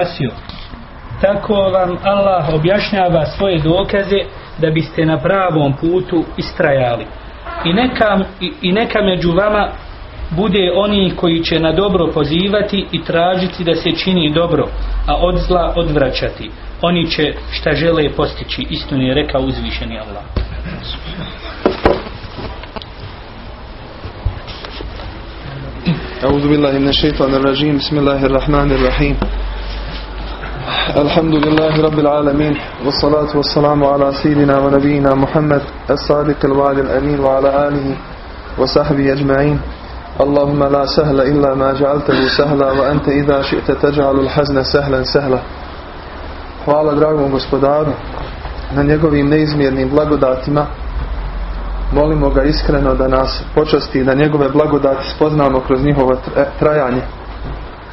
spasio. Tako vam Allah objašnjava svoje dokaze da biste na pravom putu istrajali. I neka, i, i neka među vama bude oni koji će na dobro pozivati i tražiti da se čini dobro, a od zla odvraćati. Oni će šta žele postići, istinu je rekao uzvišeni Allah. أعوذ بالله من الشيطان الرجيم بسم الله الرحمن الرحيم الحمد لله رب العالمين والصلاة والسلام على سيدنا ونبينا محمد الصادق الوعد الأمين وعلى آله وصحبه أجمعين اللهم لا سهل إلا ما جعلته سهلا وأنت إذا شئت تجعل الحزن سهلا سهلا Hvala dragom gospodaru na njegovim neizmjernim blagodatima molimo ga iskreno da nas počasti da njegove blagodati spoznamo kroz njihovo trajanje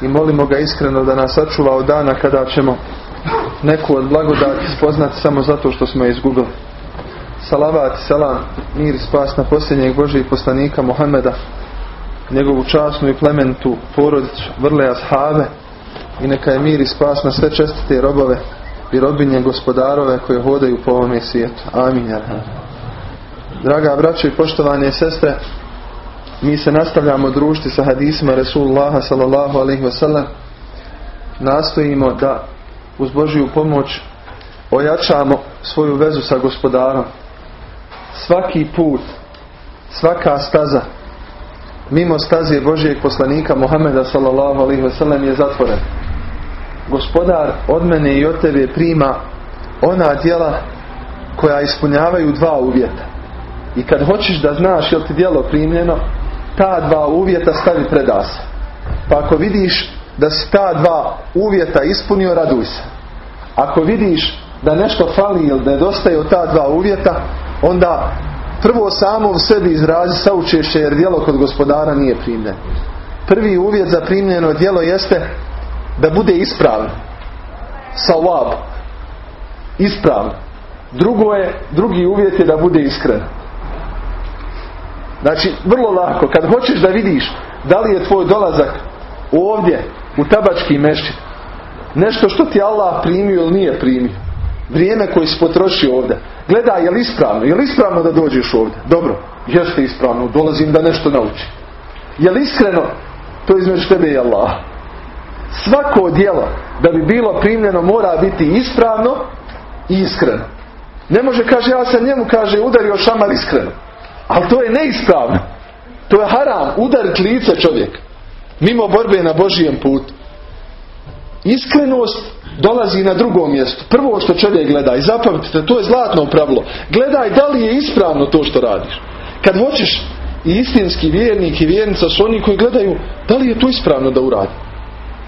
i molimo ga iskreno da nas sačuva od dana kada ćemo neku od blagodati spoznati samo zato što smo je izgubili salavat, salam, mir i spas na posljednjeg Božih poslanika Muhammeda njegovu časnu i plementu porodicu, vrle ashave i neka je mir i spas na sve čestite robove i robinje gospodarove koje hodaju po ovome svijetu. Amin. Draga braćo i poštovane sestre, mi se nastavljamo družiti sa hadisima Resulullaha sallallahu alaihi wasallam. Nastojimo da uz Božiju pomoć ojačamo svoju vezu sa gospodarom. Svaki put, svaka staza mimo staze Božijeg poslanika Muhameda sallallahu alaihi wasallam je zatvoren. Gospodar od mene i od tebe prima ona djela koja ispunjavaju dva uvjeta. I kad hoćeš da znaš jel ti djelo primljeno, ta dva uvjeta stavi predasa. Pa ako vidiš da si ta dva uvjeta ispunio, raduj se. Ako vidiš da nešto fali ili nedostaje od ta dva uvjeta, onda prvo samo u sebi izrazi saučešće jer djelo kod gospodara nije primljeno. Prvi uvjet za primljeno djelo jeste da bude ispravno. Sawab. Ispravno. Drugo je, drugi uvjet je da bude iskren. Znači, vrlo lako, kad hoćeš da vidiš da li je tvoj dolazak ovdje, u tabački mešćin, nešto što ti Allah primio ili nije primio, vrijeme koje si potrošio ovdje, gledaj je li ispravno, je li ispravno da dođeš ovdje? Dobro, jeste ispravno, dolazim da nešto naučim. Je li iskreno? To između tebe i Allah. Svako djelo da bi bilo primljeno mora biti ispravno i iskreno. Ne može, kaže, ja sam njemu, kaže, udario šamar iskreno. Ali to je neispravno. To je haram, udariti lice čovjek. Mimo borbe na Božijem putu. Iskrenost dolazi na drugom mjestu. Prvo što čovjek gleda i zapamtite, to je zlatno pravilo. Gledaj da li je ispravno to što radiš. Kad hoćeš i istinski vjernik i vjernica su oni koji gledaju da li je to ispravno da uradi.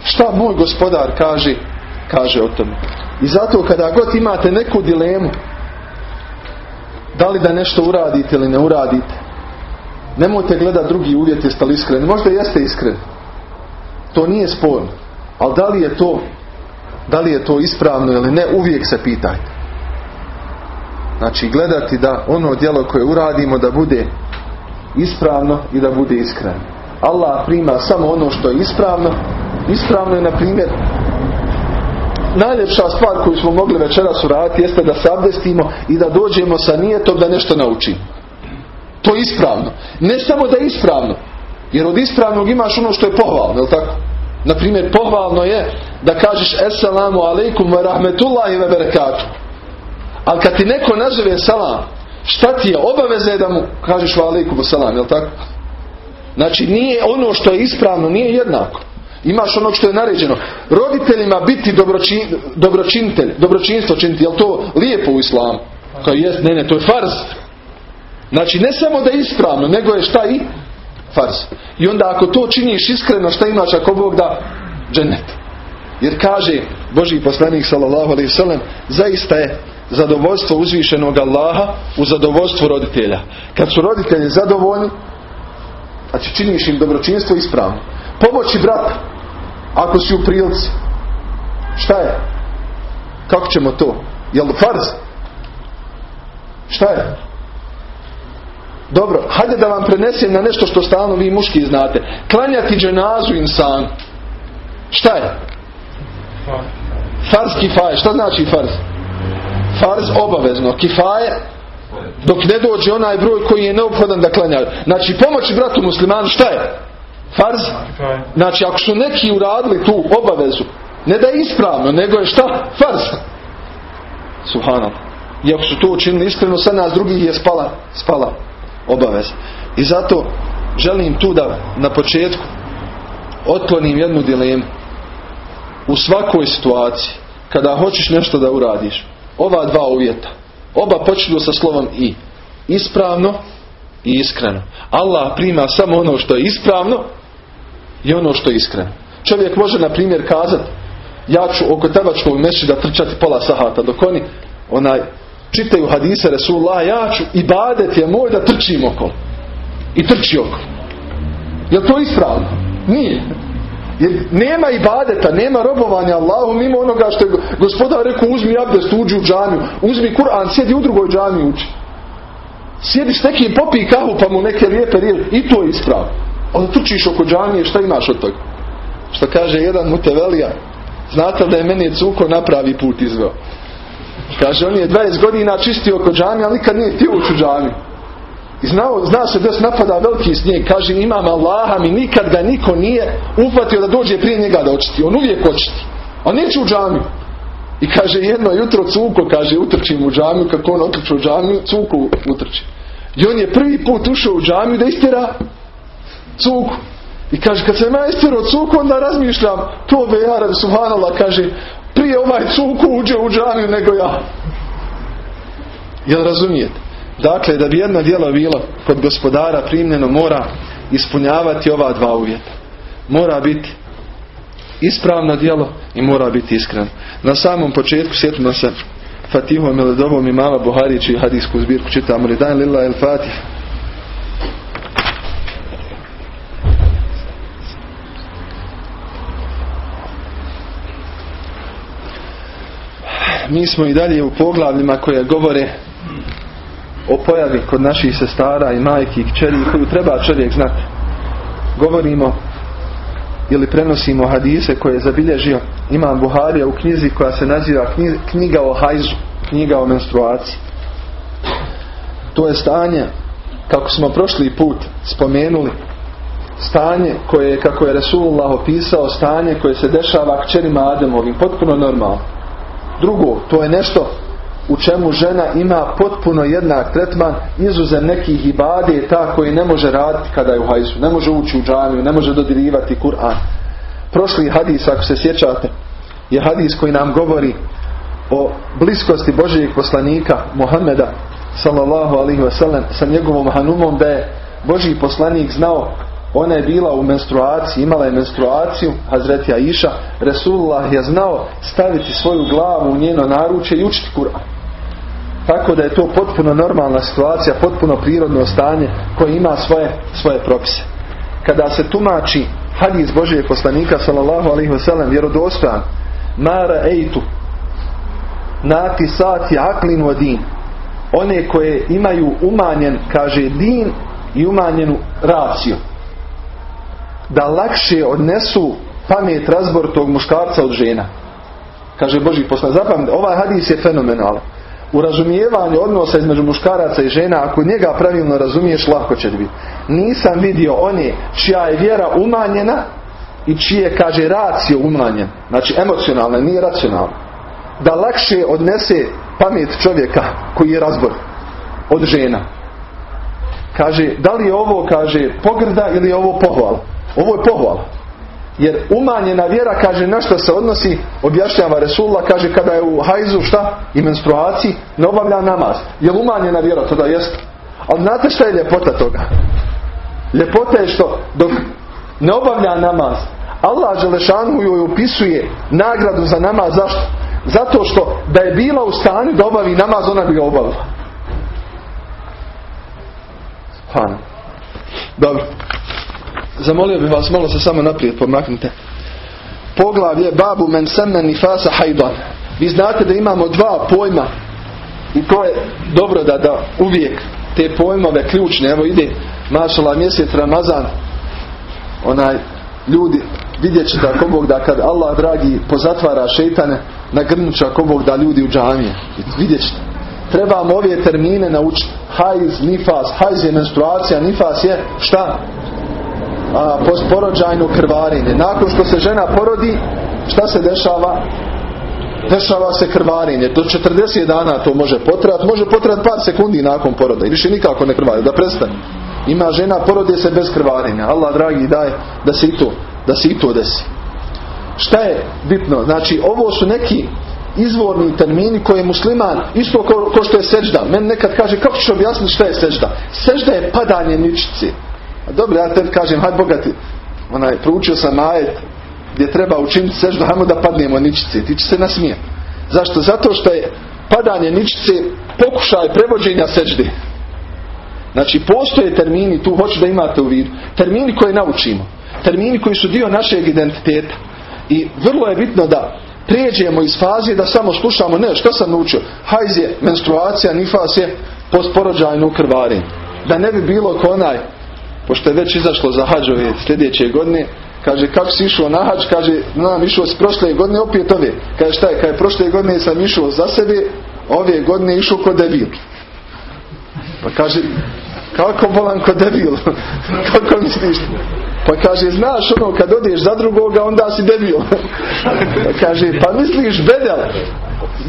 Šta moj gospodar kaže, kaže o tome. I zato kada god imate neku dilemu da li da nešto uradite ili ne uradite, nemojte gledati drugi uvjet jeste li iskreni. Možda jeste iskreni. To nije sporno. Ali da li je to da li je to ispravno ili ne, uvijek se pitajte. Znači gledati da ono djelo koje uradimo da bude ispravno i da bude iskreno. Allah prima samo ono što je ispravno. Ispravno je na primjer najljepša stvar koju smo mogli večeras uraditi jeste da se abdestimo i da dođemo sa nijetom da nešto naučimo. To je ispravno. Ne samo da je ispravno, jer od ispravnog imaš ono što je pohvalno, je tako? Na primjer, pohvalno je da kažeš Esselamu alaikum wa rahmetullahi wa barakatuh. Ali kad ti neko nazove salam, šta ti je obaveza je da mu kažeš wa alaikum salam, je tako? Znači nije ono što je ispravno, nije jednako. Imaš ono što je naređeno. Roditeljima biti dobročin, dobročinitelj, dobročinstvo činiti, je to lijepo u islamu? Kao jest, ne, ne, to je farz. Znači ne samo da je ispravno, nego je šta i farz. I onda ako to činiš iskreno, šta imaš ako Bog da džennet? Jer kaže Boži poslanik sallallahu alaihi sallam, zaista je zadovoljstvo uzvišenog Allaha u zadovoljstvu roditelja. Kad su roditelji zadovoljni, znači činiš im dobročinstvo ispravno. Pomoći brata, ako si u prilici. Šta je? Kako ćemo to? Jel farz? Šta je? Dobro, hajde da vam prenesem na nešto što stalno vi muški znate. Klanjati dženazu insan. Šta je? Farz kifaje. Šta znači farz? Farz obavezno. Kifaje dok ne dođe onaj broj koji je neophodan da klanja. Znači pomoći bratu muslimanu šta je? Farz? Znači ako su neki uradili tu obavezu, ne da je ispravno, nego je šta? Farz. Subhanallah. I ako su to učinili iskreno, sa nas drugih je spala, spala obaveza. I zato želim tu da na početku otklonim jednu dilemu. U svakoj situaciji, kada hoćeš nešto da uradiš, ova dva uvjeta, oba počinju sa slovom i. Ispravno i iskreno. Allah prima samo ono što je ispravno i ono što je iskreno. Čovjek može na primjer kazati ja ću oko tebačkog da trčati pola sahata dok oni onaj čitaju hadise Resulullah ja ću i badet je moj da trčim okolo. I trči okolo. Je to ispravno? Nije. Jer nema ibadeta, nema robovanja Allahu mimo onoga što je gospodar rekao uzmi abdest, uđi u džamiju, uzmi Kur'an, sjedi u drugoj džamiji uči. Sjedi s nekim, popij kahu pa mu neke lijepe riječi i to je ispravno. Onda trčiš oko džamije, šta imaš od toga? Što kaže jedan mutevelija, znate da je meni cuko napravi put izveo? Kaže, on je 20 godina čistio oko džamije, ali nikad nije htio u džamiju. I znao, zna se da se napada veliki snijeg. Kaže, imam Allaha mi nikad ga niko nije upatio da dođe prije njega da očiti. On uvijek očiti. A neće u džamiju. I kaže, jedno jutro cuko, kaže, utrčim u džamiju, kako on otrči u džamiju, cuku utrči. I on je prvi put ušao u džamiju da istjera cuku. I kaže, kad sam ja istjerao cuku, onda razmišljam, to be ja, subhanallah, kaže, prije ovaj cuku uđe u džamiju nego ja. Jel razumijete? Dakle, da bi jedno djelo bilo kod gospodara primljeno mora ispunjavati ova dva uvjeta. Mora biti ispravno djelo i mora biti iskreno. Na samom početku sjetimo se Fatihom ili dobom imama Buhari čiji hadijsku zbirku čitamo li dan lilla el Fatih. Mi smo i dalje u poglavljima koje govore o pojavi kod naših sestara i majki i kćeri koju treba čovjek znati. Govorimo ili prenosimo hadise koje je zabilježio Imam Buharija u knjizi koja se naziva knjiga o hajzu, knjiga o menstruaciji. To je stanje, kako smo prošli put spomenuli, stanje koje je, kako je Resulullah opisao, stanje koje se dešava kćerima Ademovim, potpuno normalno. Drugo, to je nešto u čemu žena ima potpuno jednak tretman izuze nekih ibade ta koji ne može raditi kada je u hajzu. Ne može ući u džamiju, ne može dodirivati Kur'an. Prošli hadis, ako se sjećate, je hadis koji nam govori o bliskosti Božijeg poslanika Muhammeda sallallahu alaihi wasallam sa njegovom hanumom da je Božiji poslanik znao ona je bila u menstruaciji, imala je menstruaciju, Hazreti Aisha, Resulullah je znao staviti svoju glavu u njeno naručje i učiti Kur'an. Tako da je to potpuno normalna situacija, potpuno prirodno stanje koje ima svoje, svoje propise. Kada se tumači hadis Božije poslanika sallallahu alaihi wasallam vjerodostojan Mara ejtu nati sati aklin din one koje imaju umanjen kaže din i umanjenu raciju da lakše odnesu pamet razbor tog muškarca od žena kaže Boži poslanik zapamte ovaj hadis je fenomenalan u razumijevanju odnosa između muškaraca i žena, ako njega pravilno razumiješ, lako će biti. Nisam vidio one čija je vjera umanjena i čije, kaže, racio umanjen. Znači, emocionalna, nije racionalna. Da lakše odnese pamet čovjeka koji je razbor od žena. Kaže, da li je ovo, kaže, pogrda ili je ovo pohvala? Ovo je pohvala. Jer umanjena vjera kaže na što se odnosi, objašnjava Resulullah, kaže kada je u hajzu šta i menstruaciji ne obavlja namaz. Je umanjena vjera? Tada jest. Ali znate šta je ljepota toga? Ljepota je što dok ne obavlja namaz, Allah Želešanu joj upisuje nagradu za namaz. Zašto? Zato što da je bila u stanju da obavi namaz, ona bi obavila. Hvala. Dobro. Zamolio bih vas, malo se samo naprijed pomaknite. Poglavlje babu men semmen i fasa hajdan. Vi znate da imamo dva pojma i to je dobro da, da uvijek te pojmove ključne, evo ide mašala mjesec Ramazan, onaj ljudi vidjet ćete ako Bog da kad Allah dragi pozatvara šeitane na grnuća ako Bog da ljudi u džamije vidjet ćete trebamo ove termine naučiti hajz, nifas, hajz je menstruacija nifas je šta? A, postporođajno krvarenje nakon što se žena porodi šta se dešava? dešava se krvarenje. Do 40 dana to može potrati. Može potrati par sekundi nakon poroda. I više nikako ne krvari. Da prestane. Ima žena porode se bez krvarenja. Allah dragi daje da se i to, da se i to desi. Šta je bitno? Znači ovo su neki izvorni termini koje je musliman isto ko, ko što je sežda. Men nekad kaže kako ćeš objasniti šta je sežda? Sežda je padanje ničice. Dobro, ja te kažem, hajde bogati. Onaj, proučio sam ajet gdje treba učiniti seždu, hajmo da padnemo ničice. Ti će se nasmije. Zašto? Zato što je padanje ničice pokušaj prevođenja sežde. Znači postoje termini, tu hoću da imate u vidu. Termini koje naučimo. Termini koji su dio našeg identiteta. I vrlo je bitno da prijeđemo iz faze da samo slušamo, ne, što sam naučio? Hajz je menstruacija, nifas je postporođajno krvarenje. Da ne bi bilo ko onaj, pošto je već izašlo za hađove sljedeće godine, Kaže, kako si išao na hađ? Kaže, znam, išao s prošle godine, opet ove. Kaže, šta je? Kaže, prošle godine sam išao za sebe, ove godine išao kod debil. Pa kaže, kako bolan kod debil? kako misliš? Pa kaže, znaš ono, kad odeš za drugoga, onda si debil. pa kaže, pa misliš bedel?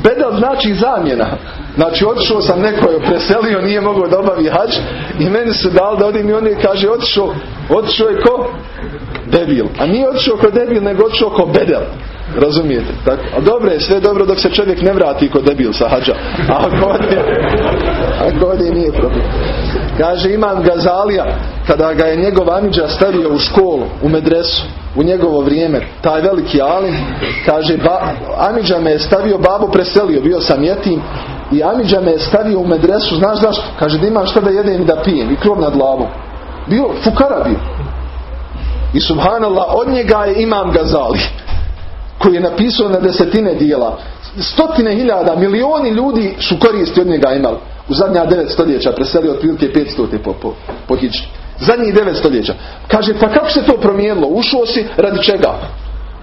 Bedel znači zamjena. Znači, otišao sam neko je preselio, nije mogao da obavi hađ i meni su dali da odim i on je kaže, otišao, otišao je ko? Debil. A nije otišao ko debil, nego otišao ko bedel. Razumijete? Tako? A dobro je, sve dobro dok se čovjek ne vrati kod debil sa hađa. A ako ode, ako ode nije problem. Kaže Imam Gazalija, kada ga je njegov Amidža stavio u školu, u medresu, u njegovo vrijeme, taj veliki alim, kaže, ba, Amidža me je stavio, babo preselio, bio sam jetim, i Amidža me je stavio u medresu, znaš zašto? Kaže da imam šta da jedem i da pijem, i krov nad glavom. Bio, fukara bio. I subhanallah, od njega je Imam Gazali koji je napisao na desetine dijela. Stotine hiljada, milioni ljudi su koristi od njega imali. U zadnja devet stoljeća preselio otprilike 500 po, po, po hični. Zadnjih devet stoljeća. Kaže, pa kako se to promijenilo? Ušao si radi čega?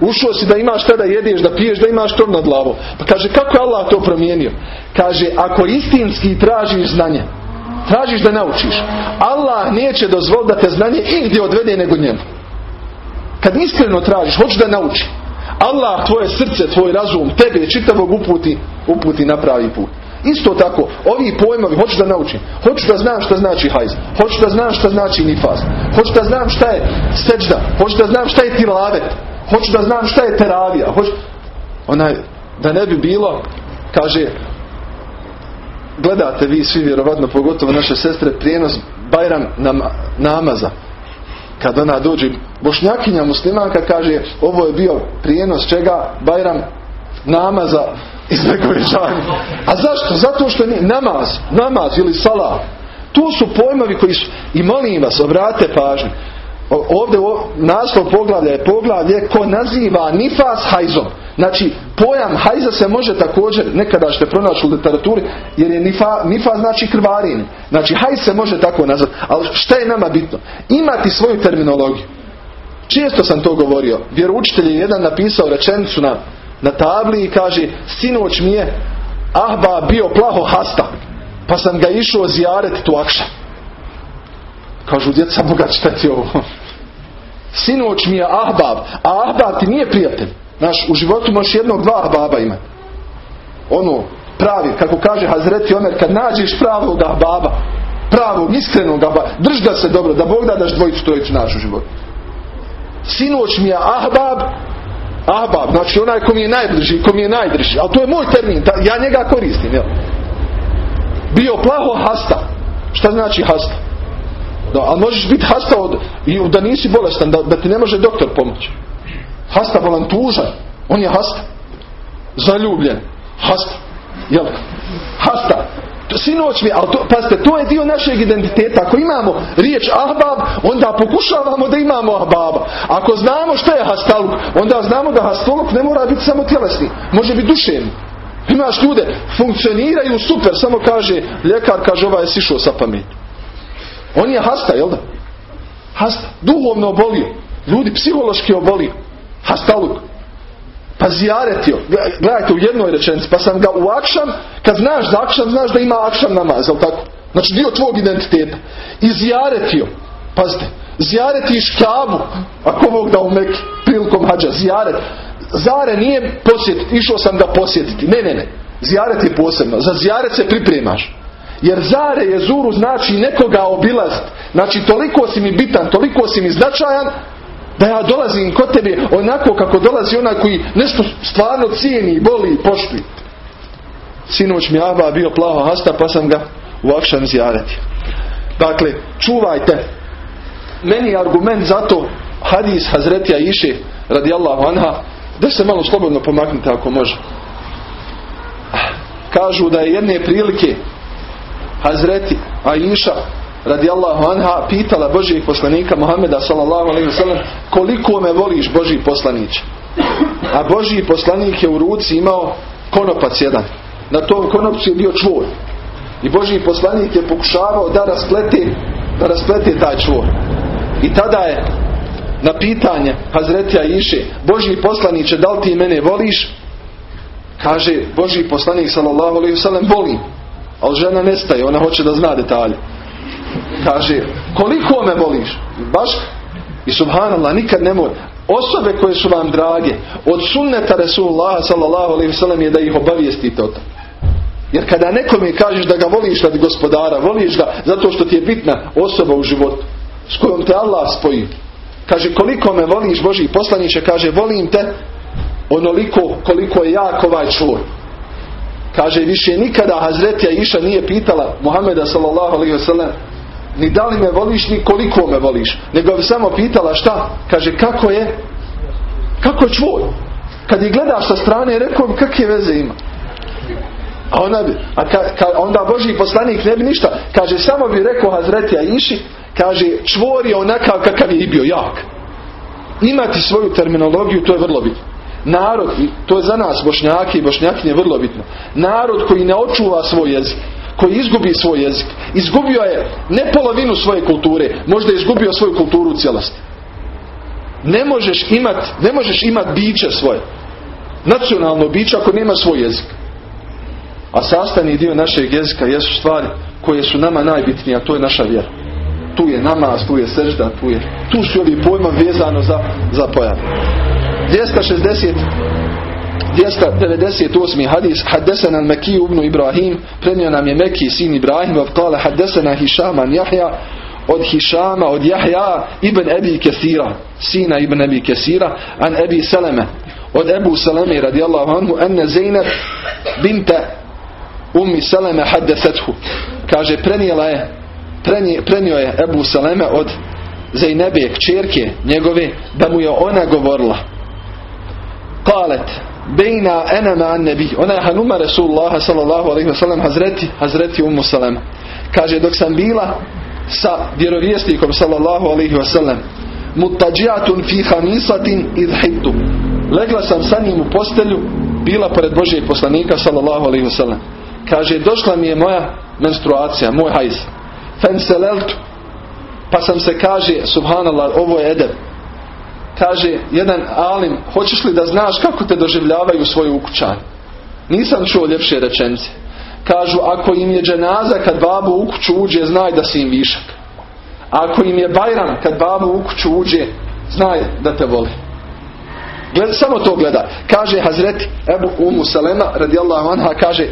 Ušao si da imaš šta da jedeš, da piješ, da imaš krov nad glavom. Pa kaže, kako je Allah to promijenio? Kaže, ako istinski tražiš znanje, tražiš da naučiš, Allah neće dozvoliti da te znanje igdje odvede nego njemu. Kad iskreno tražiš, hoćeš da nauči. Allah tvoje srce, tvoj razum, tebe čitavog uputi, uputi na pravi put. Isto tako, ovi pojmovi, hoću da naučim. Hoću da znam šta znači hajz. Hoću da znam šta znači nifas. Hoću da znam šta je seđda. Hoću da znam šta je tilavet. Hoću da znam šta je teravija. Hoću... Onaj, da ne bi bilo, kaže, gledate vi svi vjerovatno, pogotovo naše sestre, prijenos Bajram nam, namaza kad ona dođe bošnjakinja muslimanka kaže ovo je bio prijenos čega Bajram namaza Begovićani. A zašto? Zato što nije namaz, namaz ili salat. Tu su pojmovi koji su, i molim vas, obrate pažnju. Ovdje naslov poglavlja je poglavlje ko naziva nifas hajzom. Znači, pojam hajza se može također, nekada ćete pronaći u literaturi, jer je nifa, nifa znači krvarin. Znači, hajz se može tako nazvati. Ali šta je nama bitno? Imati svoju terminologiju. Često sam to govorio. Vjeroučitelj je jedan napisao rečenicu na, na tabli i kaže, sinoć mi je ahba bio plaho hasta, pa sam ga išao zijaret tu akša. Kažu, djeca Boga, šta ti ovo? Sinoć mi je ahbab, a ahbab ti nije prijatelj. Znaš, u životu možeš jednog, dva ahbaba imati. Ono, pravi, kako kaže Hazreti Omer, kad nađeš pravog ahbaba, pravog, iskrenog ahbaba, drž ga se dobro, da Bog da daš dvojicu, trojicu naš u životu. Sinoć mi je ahbab, ahbab, znači onaj ko mi je najbliži, ko mi je najdrži, ali to je moj termin, ja njega koristim, jel? Bio plaho hasta. Šta znači hasta? Da, ali možeš biti hasta od, da nisi bolestan, da, da ti ne može doktor pomoći. Hasta bolan tužan. On je hasta. Zaljubljen. Hasta. Jel? Hasta. Sinoć mi, ali to, pazite, to je dio našeg identiteta. Ako imamo riječ ahbab, onda pokušavamo da imamo ahbaba. Ako znamo što je hastaluk, onda znamo da hastaluk ne mora biti samo tjelesni. Može biti duševni. Imaš ljude, funkcioniraju super, samo kaže, ljekar kaže, ovaj je sišao sa pamet. On je hasta, jel da? Hasta. Duhovno bolio. Ljudi psihološki oboli. Hastaluk. Pa zijaretio. Gledajte u jednoj rečenici. Pa sam ga u akšam, kad znaš za akšam, znaš da ima akšam namaz, jel tako? Znači dio tvog identiteta. I zijaretio. Pazite. Zijaretiš kavu, ako Bog da u Meki, prilikom hađa. Zijaret. Zare nije posjetiti, išao sam ga posjetiti. Ne, ne, ne. Zijaret je posebno. Za zijaret se pripremaš. Jer zare je zuru znači nekoga obilazit. Znači toliko si mi bitan, toliko si mi značajan da ja dolazim kod tebe onako kako dolazi onaj koji nešto stvarno cijeni, boli i poštuje. Sinoć mi Aba bio plavo hasta pa sam ga u akšan zjareti. Dakle, čuvajte. Meni je argument za to hadis Hazretija Iše radijallahu anha da se malo slobodno pomaknite ako može. Kažu da je jedne prilike Hazreti Aisha radijallahu anha pitala Božijeg poslanika Muhameda sallallahu alaihi wasallam koliko me voliš Božji poslanić? A Božji poslanik je u ruci imao konopac jedan. Na tom konopcu je bio čvor. I Božji poslanik je pokušavao da rasplete da rasplete taj čvor. I tada je na pitanje Hazretija Iše Božji poslaniće da li ti mene voliš? Kaže Božji poslanik sallallahu alaihi wasallam volim ali žena nestaje, ona hoće da zna detalje kaže koliko me voliš? Baš? I subhanallah nikad ne mora osobe koje su vam drage od sunneta Resulullah sallallahu alaihi wasallam je da ih obavijestite o tom. Jer kada nekome kažeš da ga voliš radi gospodara voliš ga zato što ti je bitna osoba u životu s kojom te Allah spoji. Kaže koliko me voliš Boži poslaniće kaže volim te onoliko koliko je jak ovaj čvor. Kaže više nikada Hazretija Iša nije pitala Muhameda sallallahu alaihi wasallam ni da li me voliš ni koliko me voliš. Nego bi samo pitala šta? Kaže kako je? Kako je čvor kad je gledaš sa strane rekao bi kakve veze ima? A, ona bi, a ka, ka, onda Boži poslanik ne bi ništa. Kaže samo bi rekao Hazretija Iši kaže čvor je onakav kakav je i bio jak. Imati svoju terminologiju to je vrlo bitno. Narod, to je za nas bošnjaki i bošnjakinje vrlo bitno. Narod koji ne očuva svoj jezik koji izgubi svoj jezik. Izgubio je ne polovinu svoje kulture možda je izgubio svoju kulturu u cijelosti. Ne možeš imat ne možeš imat biće svoje. Nacionalno biće ako nema svoj jezik. A sastavni dio našeg jezika jesu stvari koje su nama najbitnije a to je naša vjera. Tu je namaz, tu je sežda, tu je tu su ovi pojma vezano za, za pojav 260 298. hadis Haddesan al-Meki ibn Ibrahim prenio nam je Meki sin Ibrahim kala Haddesana Hišaman Jahja od Hišama, od Yahya, ibn Ebi Kesira sina ibn Ebi Kesira an Ebi Salama. od Ebu Seleme radijallahu anhu anna Zeynep binte Ummi salama haddesethu kaže prenijela je prenio je Ebu Seleme od Zeynebe kćerke njegove da mu je ona govorila Kalet bejna ena ma nebi. Ona je Hanuma Rasulullah sallallahu alaihi wasallam Hazreti, Hazreti Ummu Salama. Kaže dok sam bila sa vjerovjesnikom sallallahu alaihi wasallam mutađijatun fi hamisatin idhittu. Legla sam sa njim u postelju bila pored Božijeg poslanika sallallahu alaihi wasallam. Kaže došla mi je moja menstruacija, moj hajz. Fenseleltu. Pa sam se kaže, subhanallah, ovo je edeb kaže jedan alim, hoćeš li da znaš kako te doživljavaju svoju ukućani? Nisam čuo ljepše rečenice. Kažu, ako im je dženaza kad babu u kuću uđe, znaj da si im višak. Ako im je bajram kad babu u kuću uđe, znaj da te voli. Gled, samo to gleda. Kaže Hazreti Ebu Umu Salema, radijallahu anha, kaže,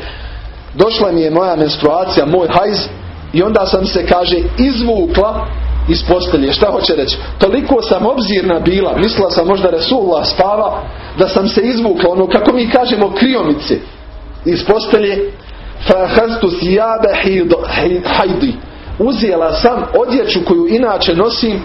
došla mi je moja menstruacija, moj hajz, i onda sam se, kaže, izvukla iz postelje. Šta hoće reći? Toliko sam obzirna bila, mislila sam možda Resulullah spava, da sam se izvukla, ono kako mi kažemo kriomice iz postelje, fahaztu sijabe hajdi. Uzijela sam odjeću koju inače nosim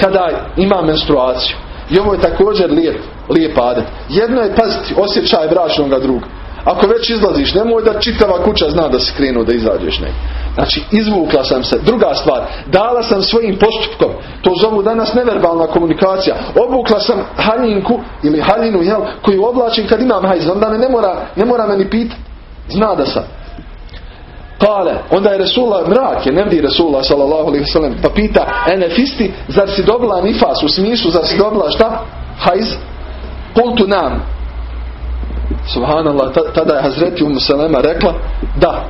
kada imam menstruaciju. I ovo je također lijep, lijep adet. Jedno je paziti osjećaj bračnog druga. Ako već izlaziš, nemoj da čitava kuća zna da si krenuo da izađeš ne. Znači, izvukla sam se. Druga stvar, dala sam svojim postupkom, to zovu danas neverbalna komunikacija, obukla sam haljinku ili haljinu, jel, koju oblačim kad imam hajz, onda ne mora, ne mora me ni pitati. Zna da sam. Kale, onda je Resulullah mrak, je ne vidi Resulullah sallallahu alaihi wasallam, pa pita, enefisti, zar si dobila nifas, u smislu, zar si dobila šta? Hajz? Kultu nam. Subhanallah, tada je Hazreti Umu Salema rekla, da.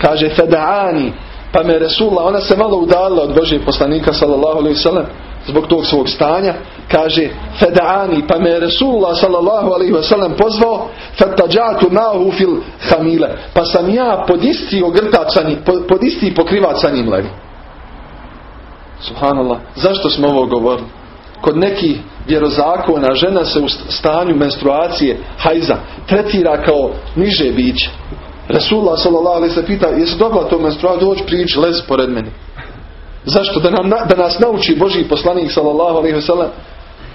Kaže, fedaani, pa me Resulullah, ona se malo udalila od Božije poslanika sallallahu alaihi wasallam, zbog tog svog stanja, kaže Feda'ani, pa me Resulullah sallallahu alaihi wasallam pozvao Fetađatu nahu fil hamile, pa sam ja pod isti ogrtač pod isti pokrivač. Subhanallah, zašto smo ovo govorili? Kod nekih vjerozakona žena se u stanju menstruacije hajza tretira kao niže biće. Resulullah alaihi se pita, jesi dobila to menstruaciju, dođi prići, lez pored meni. Zašto? Da, nam, da nas nauči Boži poslanik sallallahu alaihi wasallam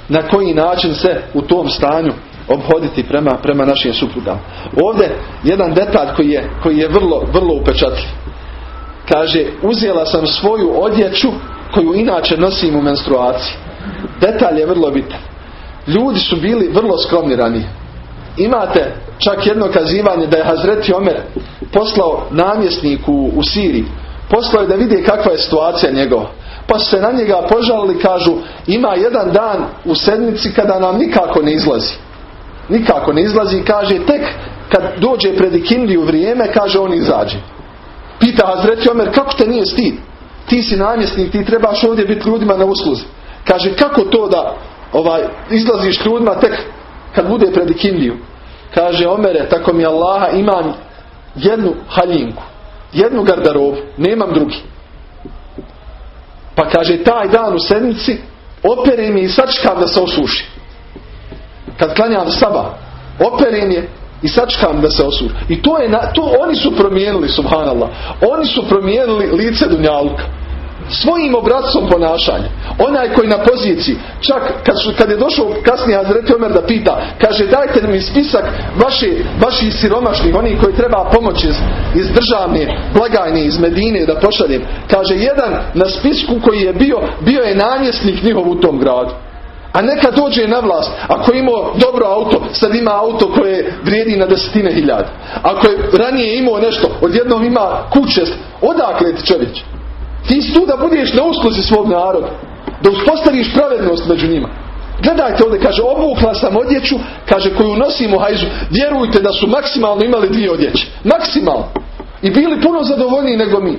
na koji način se u tom stanju obhoditi prema, prema našim suprugama. Ovdje jedan detalj koji je, koji je vrlo, vrlo upečatljiv. Kaže, uzela sam svoju odjeću koju inače nosim u menstruaciji. Detalj je vrlo bitan. Ljudi su bili vrlo skromni ranije. Imate čak jedno kazivanje da je Hazreti Omer poslao namjesniku u, Siriji Poslao je da vidi kakva je situacija njegova. Pa se na njega požalili, kažu, ima jedan dan u sedmici kada nam nikako ne izlazi. Nikako ne izlazi i kaže, tek kad dođe pred ikindiju vrijeme, kaže, on izađe. Pita Hazreti Omer, kako te nije stid? Ti si namjesnik, ti trebaš ovdje biti ljudima na usluzi. Kaže, kako to da ovaj izlaziš ljudima tek kad bude pred ikindiju? Kaže, Omere, tako mi Allaha imam jednu haljinku jednu gardarobu, nemam drugi. Pa kaže taj dan u sedmici operem je i sačkam da se osuši. Kad klanjam saba, operem je i sačkam da se osuši. I to je, na, to oni su promijenili, subhanallah. Oni su promijenili lice Dunjaluka svojim obrazcom ponašanja. Onaj koji na poziciji, čak kad, su, kad je došao kasnije Azreti Omer da pita, kaže dajte mi spisak vaši, vaših siromašnih, oni koji treba pomoć iz, iz državne blagajne, iz Medine da pošaljem. Kaže jedan na spisku koji je bio, bio je namjesnik njihov u tom gradu. A neka dođe na vlast, ako je imao dobro auto, sad ima auto koje vrijedi na desetine hiljada. Ako je ranije imao nešto, odjednom ima kuće, odakle ti čovječ? Ti si tu da budeš na usluzi svog naroda. Da uspostaviš pravednost među njima. Gledajte ovdje, kaže, obukla sam odjeću, kaže, koju nosim u hajzu. Vjerujte da su maksimalno imali dvije odjeće. Maksimalno. I bili puno zadovoljniji nego mi.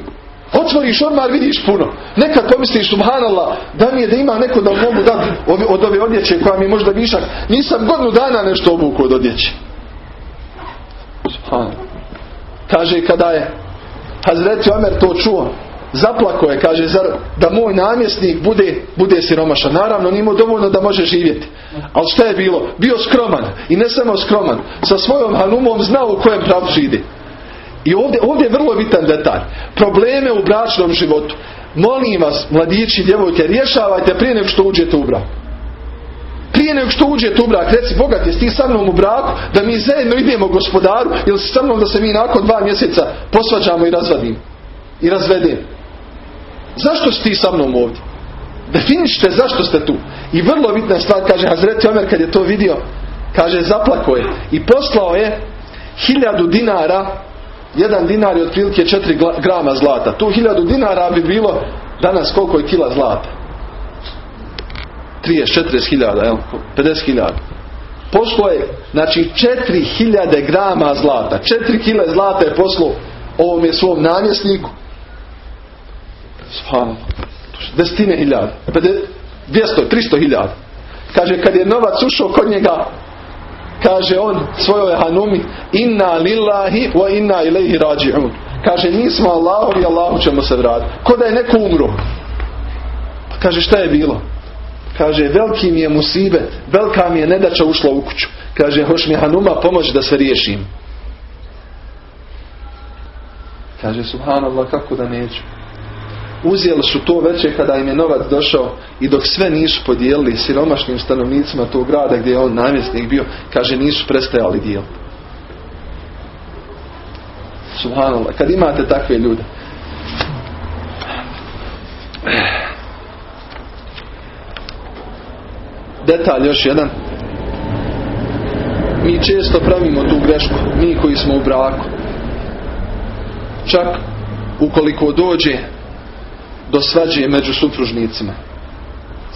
Otvoriš ormar, vidiš puno. Nekad pomisliš, subhanallah, da mi je da ima neko da mogu dati od ove odjeće koja mi je možda višak. Nisam godinu dana nešto obuku od odjeće. Subhanallah. Kaže, kada je Hazreti Omer to čuo, Zaplako je, kaže, zar da moj namjesnik bude, bude siromašan. Naravno, nimo dovoljno da može živjeti. Ali što je bilo? Bio skroman. I ne samo skroman. Sa svojom hanumom znao u kojem pravcu ide. I ovdje, ovdje je vrlo bitan detalj. Probleme u bračnom životu. Molim vas, mladići, djevojke, rješavajte prije nego što uđete u brak. Prije nego što uđete u brak, reci bogat jesi ti sa mnom u braku, da mi zajedno idemo gospodaru, ili sa mnom da se mi nakon dva mjeseca posvađamo i razvadimo. I razvedemo. Zašto si ti sa mnom ovdje? Definište zašto ste tu. I vrlo bitna stvar, kaže Hazreti Omer kad je to vidio, kaže zaplako je i poslao je hiljadu dinara, jedan dinar je otprilike četiri grama zlata. Tu hiljadu dinara bi bilo danas koliko je kila zlata? 30, 40 hiljada, 50 hiljada. Poslao je, znači, 4000 grama zlata. 4 kile zlata je poslao ovom je svom namjesniku Desetine hiljada. 200, 300 hiljada. Kaže, kad je novac ušao kod njega, kaže on svojoj hanumi, inna lillahi wa inna ilaihi rađi'un. Kaže, mi smo Allahovi, Allahu ćemo se vratiti. Ko da je neko umro. Pa kaže, šta je bilo? Kaže, veliki mi je musibet, velika mi je nedača ušla u kuću. Kaže, hoš mi hanuma pomoći da se riješim. Kaže, subhanallah, kako da neću uzeli su to veće kada im je novac došao i dok sve nisu podijelili siromašnim stanovnicima tog grada gdje je on namjesnik bio, kaže nisu prestajali dijel. Subhanallah, kad imate takve ljude. Detalj još jedan. Mi često pravimo tu grešku, mi koji smo u braku. čak ukoliko dođe do svađe među supružnicima.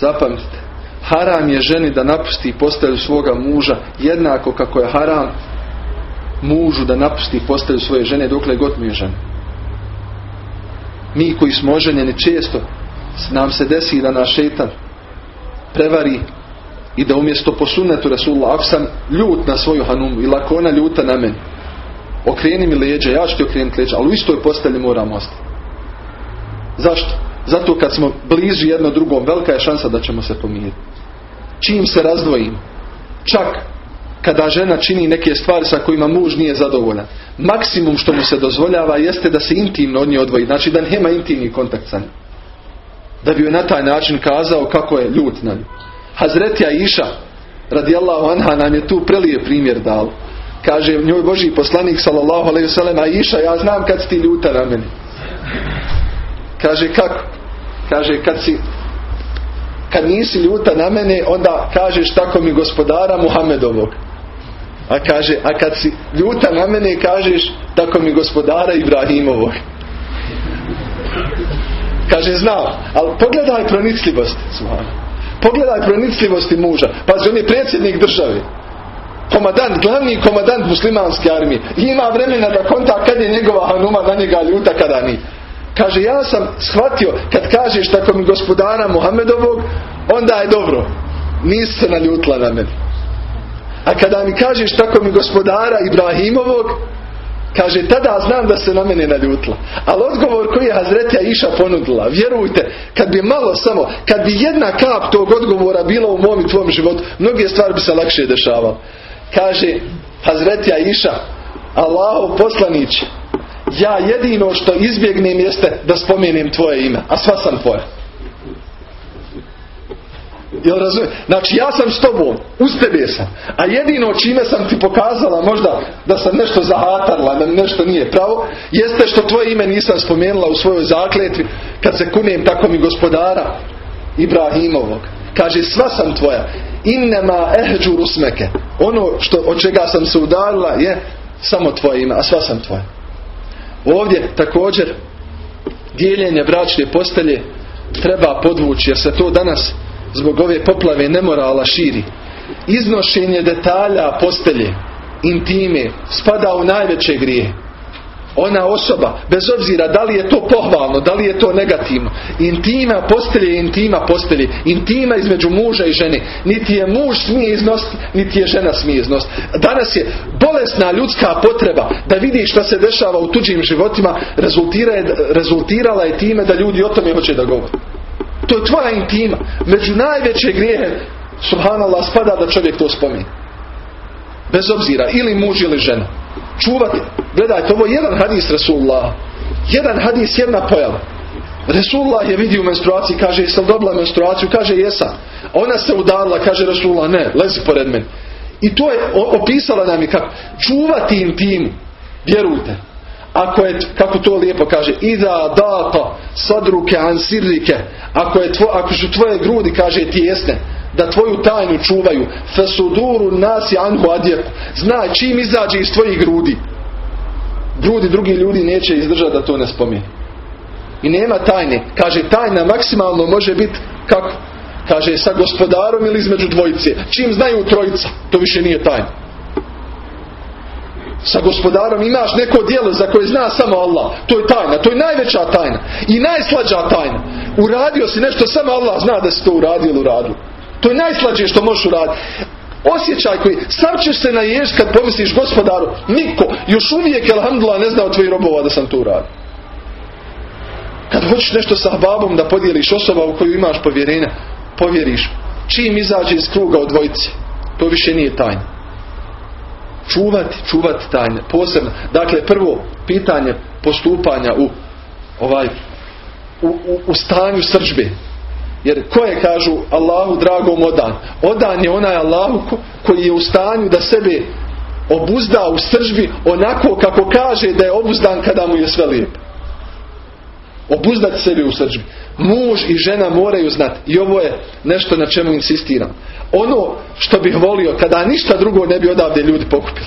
Zapamtite, haram je ženi da napusti postelju svoga muža jednako kako je haram mužu da napusti postelju svoje žene dokle god mi je žena. Mi koji smo oženjeni često nam se desi da naš šetan prevari i da umjesto po sunnetu Rasulullah ako sam ljut na svoju hanumu ili ako ona ljuta na meni okreni mi leđa, ja ću ti okrenuti leđa ali u istoj postelji moramo ostati zašto? zato kad smo bliži jedno drugom velika je šansa da ćemo se pomiriti čim se razdvojimo čak kada žena čini neke stvari sa kojima muž nije zadovoljan maksimum što mu se dozvoljava jeste da se intimno od nje odvoji znači da nema intimni kontakt sa njim da bi joj na taj način kazao kako je ljut na nju Hazretija Iša radijallahu anha nam je tu prelije primjer dal. Kaže njoj Boži poslanik sallallahu alaihi a Iša ja znam kad si ti ljuta na meni. Kaže kako? Kaže kad si kad nisi ljuta na mene onda kažeš tako mi gospodara Muhammedovog. A kaže, a kad si ljuta na mene kažeš tako mi gospodara Ibrahimovog. Kaže znam, ali pogledaj pronicljivost. Pogledaj pronicljivosti muža. Pazi, on je predsjednik države. Komadant, glavni komadant muslimanske armije. I ima vremena da konta kad je njegova hanuma na njega ljuta kada ni. Kaže, ja sam shvatio, kad kažeš tako mi gospodara Muhammedovog, onda je dobro. Nisi se naljutila na mene. A kada mi kažeš tako mi gospodara Ibrahimovog, Kaže, tada znam da se na mene naljutila. Ali odgovor koji je Hazretija Iša ponudila, vjerujte, kad bi malo samo, kad bi jedna kap tog odgovora bila u mom i tvom životu, mnoge stvari bi se lakše dešavale. Kaže, Hazretija Iša, Allahov poslanić, ja jedino što izbjegnem jeste da spomenem tvoje ime, a sva sam tvoja. Jel razumije? Znači ja sam s tobom, uz tebe sam. A jedino čime sam ti pokazala možda da sam nešto zahatarla, da nešto nije pravo, jeste što tvoje ime nisam spomenula u svojoj zakletvi kad se kunem tako mi gospodara Ibrahimovog. Kaže sva sam tvoja. Innema ehđu rusmeke. Ono što, od čega sam se udarila je samo tvoje ime, a sva sam tvoja. Ovdje također dijeljenje bračne postelje treba podvući jer se to danas zbog ove poplave nemorala širi. Iznošenje detalja postelje, intime, spada u najveće grije. Ona osoba, bez obzira da li je to pohvalno, da li je to negativno, intima postelje je intima postelje, intima između muža i žene. Niti je muž smije iznositi, niti je žena smije iznositi. Danas je bolesna ljudska potreba da vidi što se dešava u tuđim životima, rezultirala je time da ljudi o tome hoće da govore. To je tvoja intima. Među najveće grijehe, subhanallah, spada da čovjek to spomeni. Bez obzira, ili muž ili žena. Čuvati. Gledajte, ovo je jedan hadis Rasulullah. Jedan hadis, jedna pojava. Resulullah je vidio menstruaciji, kaže, jesam dobila menstruaciju? Kaže, jesam. Ona se udarila, kaže Resulullah, ne, lezi pored meni. I to je opisala nam je kako. Čuvati intimu. Vjerujte ako je, kako to lijepo kaže, ida data sadruke ansirike, ako, je tvo, ako su tvoje grudi, kaže tijesne, da tvoju tajnu čuvaju, fesuduru nasi anhu adjeku, znaj čim izađe iz tvojih grudi, grudi drugi ljudi neće izdržati da to ne spomeni. I nema tajne. Kaže, tajna maksimalno može biti kako? Kaže, sa gospodarom ili između dvojice. Čim znaju trojica, to više nije tajna sa gospodarom imaš neko djelo za koje zna samo Allah. To je tajna. To je najveća tajna. I najslađa tajna. Uradio si nešto, samo Allah zna da si to uradio ili uradio. To je najslađe što možeš uraditi. Osjećaj koji, sam ćeš se naješ kad pomisliš gospodaru, niko, još uvijek, alhamdulillah, ne zna od tvojih robova da sam to uradio. Kad hoćeš nešto sa babom da podijeliš osoba u koju imaš povjerenja, povjeriš. Čim izađe iz kruga od dvojice, to više nije tajna čuvati, čuvati tajne, posebno. Dakle, prvo pitanje postupanja u ovaj u, u, u stanju sržbe. Jer koje kažu Allahu dragom odan? Odan je onaj Allahu koji je u stanju da sebe obuzda u sržbi onako kako kaže da je obuzdan kada mu je sve lijepo. Obuzdati sebe u sržbi. Muž i žena moraju znati. I ovo je nešto na čemu insistiram. Ono što bih volio kada ništa drugo ne bi odavde ljudi pokupili.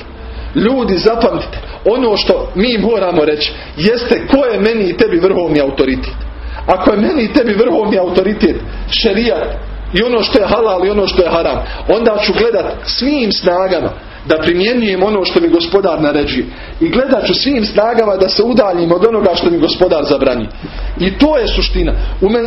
Ljudi, zapamtite, ono što mi moramo reći jeste ko je meni i tebi vrhovni autoritet. Ako je meni i tebi vrhovni autoritet šerijat i ono što je halal i ono što je haram, onda ću gledat svim snagama da primjenjujem ono što mi gospodar naređuje. I gledat ću svim snagama da se udaljim od onoga što mi gospodar zabrani. I to je suština. U men,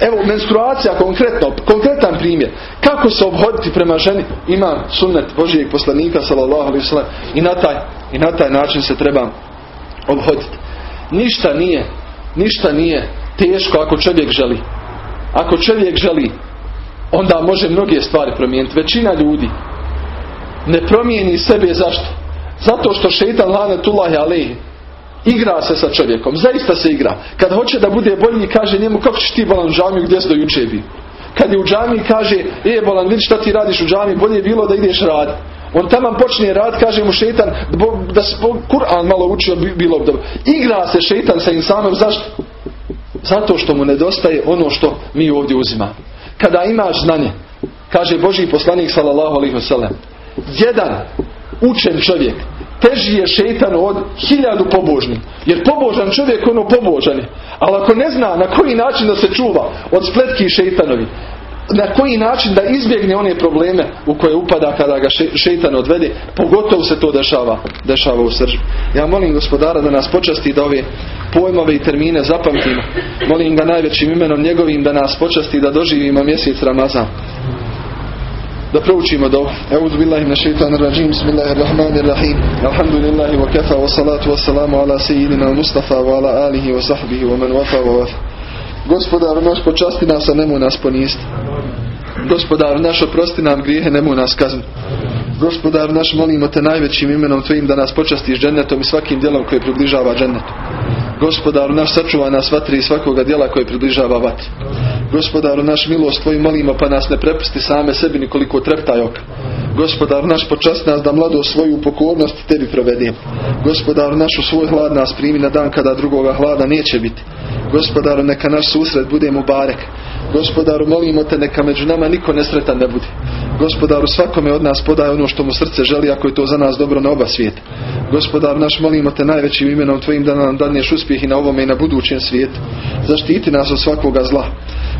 evo, menstruacija konkretno, konkretan primjer. Kako se obhoditi prema ženi? Ima sunnet Božijeg poslanika sallallahu alaihi i na taj i na taj način se treba obhoditi. Ništa nije, ništa nije teško ako čovjek želi. Ako čovjek želi, onda može mnoge stvari promijeniti. Većina ljudi ne promijeni sebe zašto? Zato što šeitan lanetullahi alihi igra se sa čovjekom. Zaista se igra. Kad hoće da bude bolji kaže njemu kako ćeš ti bolan u džamiju gdje si do juče bi. Kad je u džamiji kaže e bolan vidi šta ti radiš u džamiji bolje je bilo da ideš rad. On tamo počne rad, kaže mu šeitan da se Kur'an malo učio bilo bi dobro. Igra se šeitan sa insanom zašto? Zato što mu nedostaje ono što mi ovdje uzimamo. Kada imaš znanje, kaže Boži poslanik sallallahu alaihi wasallam, jedan učen čovjek teži je šeitan od hiljadu pobožnih. Jer pobožan čovjek ono pobožan je. Ali ako ne zna na koji način da se čuva od spletki šeitanovi, na koji način da izbjegne one probleme u koje upada kada ga šeitan odvede, pogotovo se to dešava, dešava u srđu. Ja molim gospodara da nas počasti da ove pojmove i termine zapamtimo. Molim ga najvećim imenom njegovim da nas počasti da doživimo mjesec Ramazan da proučimo do Euzu billahi minash shaitanir rajim. Bismillahirrahmanirrahim. Alhamdulillahi wa kafa wa salatu wa salamu ala sayyidina Mustafa wa ala alihi wa sahbihi wa man wafa wa wafa. Gospodar naš počasti nas, a nemoj nas ponisti. Gospodar naš oprosti nam grijehe, nemoj nas kazniti. Gospodar naš molimo te najvećim imenom tvojim da nas počastiš džennetom i svakim djelom koje približava džennetu. Gospodaru naš sačuva nas vatri i svakoga djela koje približava vatri. Gospodaru naš milost tvoj molimo pa nas ne prepusti same sebi nikoliko treptaj oka. Gospodaru naš počast nas da mlado svoju pokornost tebi provedemo. Gospodaru naš u svoj hlad nas primi na dan kada drugoga hlada neće biti. Gospodaru neka naš susret bude mu barek. Gospodaru molimo te neka među nama niko nesretan ne bude. Gospodaru svakome od nas podaje ono što mu srce želi ako je to za nas dobro na oba svijeta. Gospodar naš molimo te najvećim imenom tvojim da nam danješ uspjeh i na ovome i na budućem svijetu. Zaštiti nas od svakoga zla.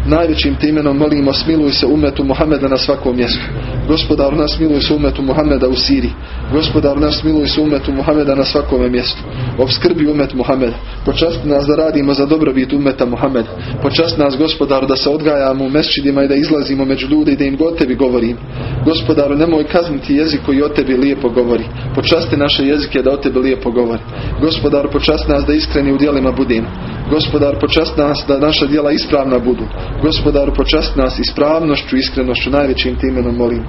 Najvećim te imenom molimo smiluj se umetu Muhameda na svakom mjestu. Gospodar nas smiluj se umetu Muhameda u Siriji. Gospodar nas smiluj se umetu Muhameda na svakome mjestu. Obskrbi umet Muhameda. Počasti nas da radimo za dobrobit umeta Muhameda. Počasti nas gospodar da se odgajamo u mesčidima i da izlazimo među ljude i da im god tebi govorim. Gospodaru nemoj kazniti jezik koji o tebi lijepo govori. Počasti naše jezike da o tebi lijepo govori. Gospodar počasti nas da iskreni u dijelima budemo. Gospodar počasti nas da naša djela ispravna budu. Gospodaru počasti nas ispravnošću, iskrenošću, najvećim te molim.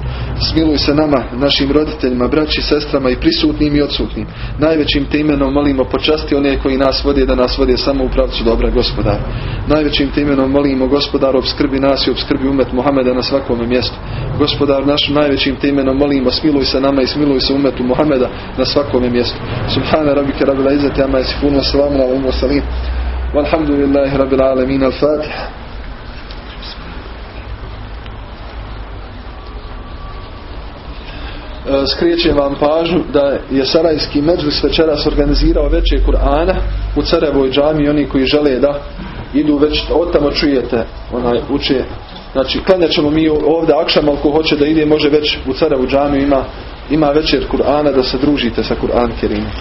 Smiluj se nama, našim roditeljima, braći, sestrama i prisutnim i odsutnim. Najvećim te molimo počasti one koji nas vode da nas vode samo u pravcu dobra gospodar. Najvećim te molimo gospodar obskrbi nas i obskrbi umet Muhameda na svakome mjestu. Gospodar naš najvećim te molimo smiluj se nama i smiluj se umetu Muhameda na svakome mjestu. Subhana rabbika rabbil izzati amma yasifun wa salamun ala al-mursalin. Walhamdulillahi rabbil alamin. Al-Fatiha. skrećem vam pažnju da je Sarajski međlis večeras organizirao veće Kur'ana u Carevoj džami oni koji žele da idu već od tamo čujete onaj uče znači klanjat ćemo mi ovdje akšam ako hoće da ide može već u Carevu džamiju ima, ima večer Kur'ana da se družite sa Kur'an Kerimom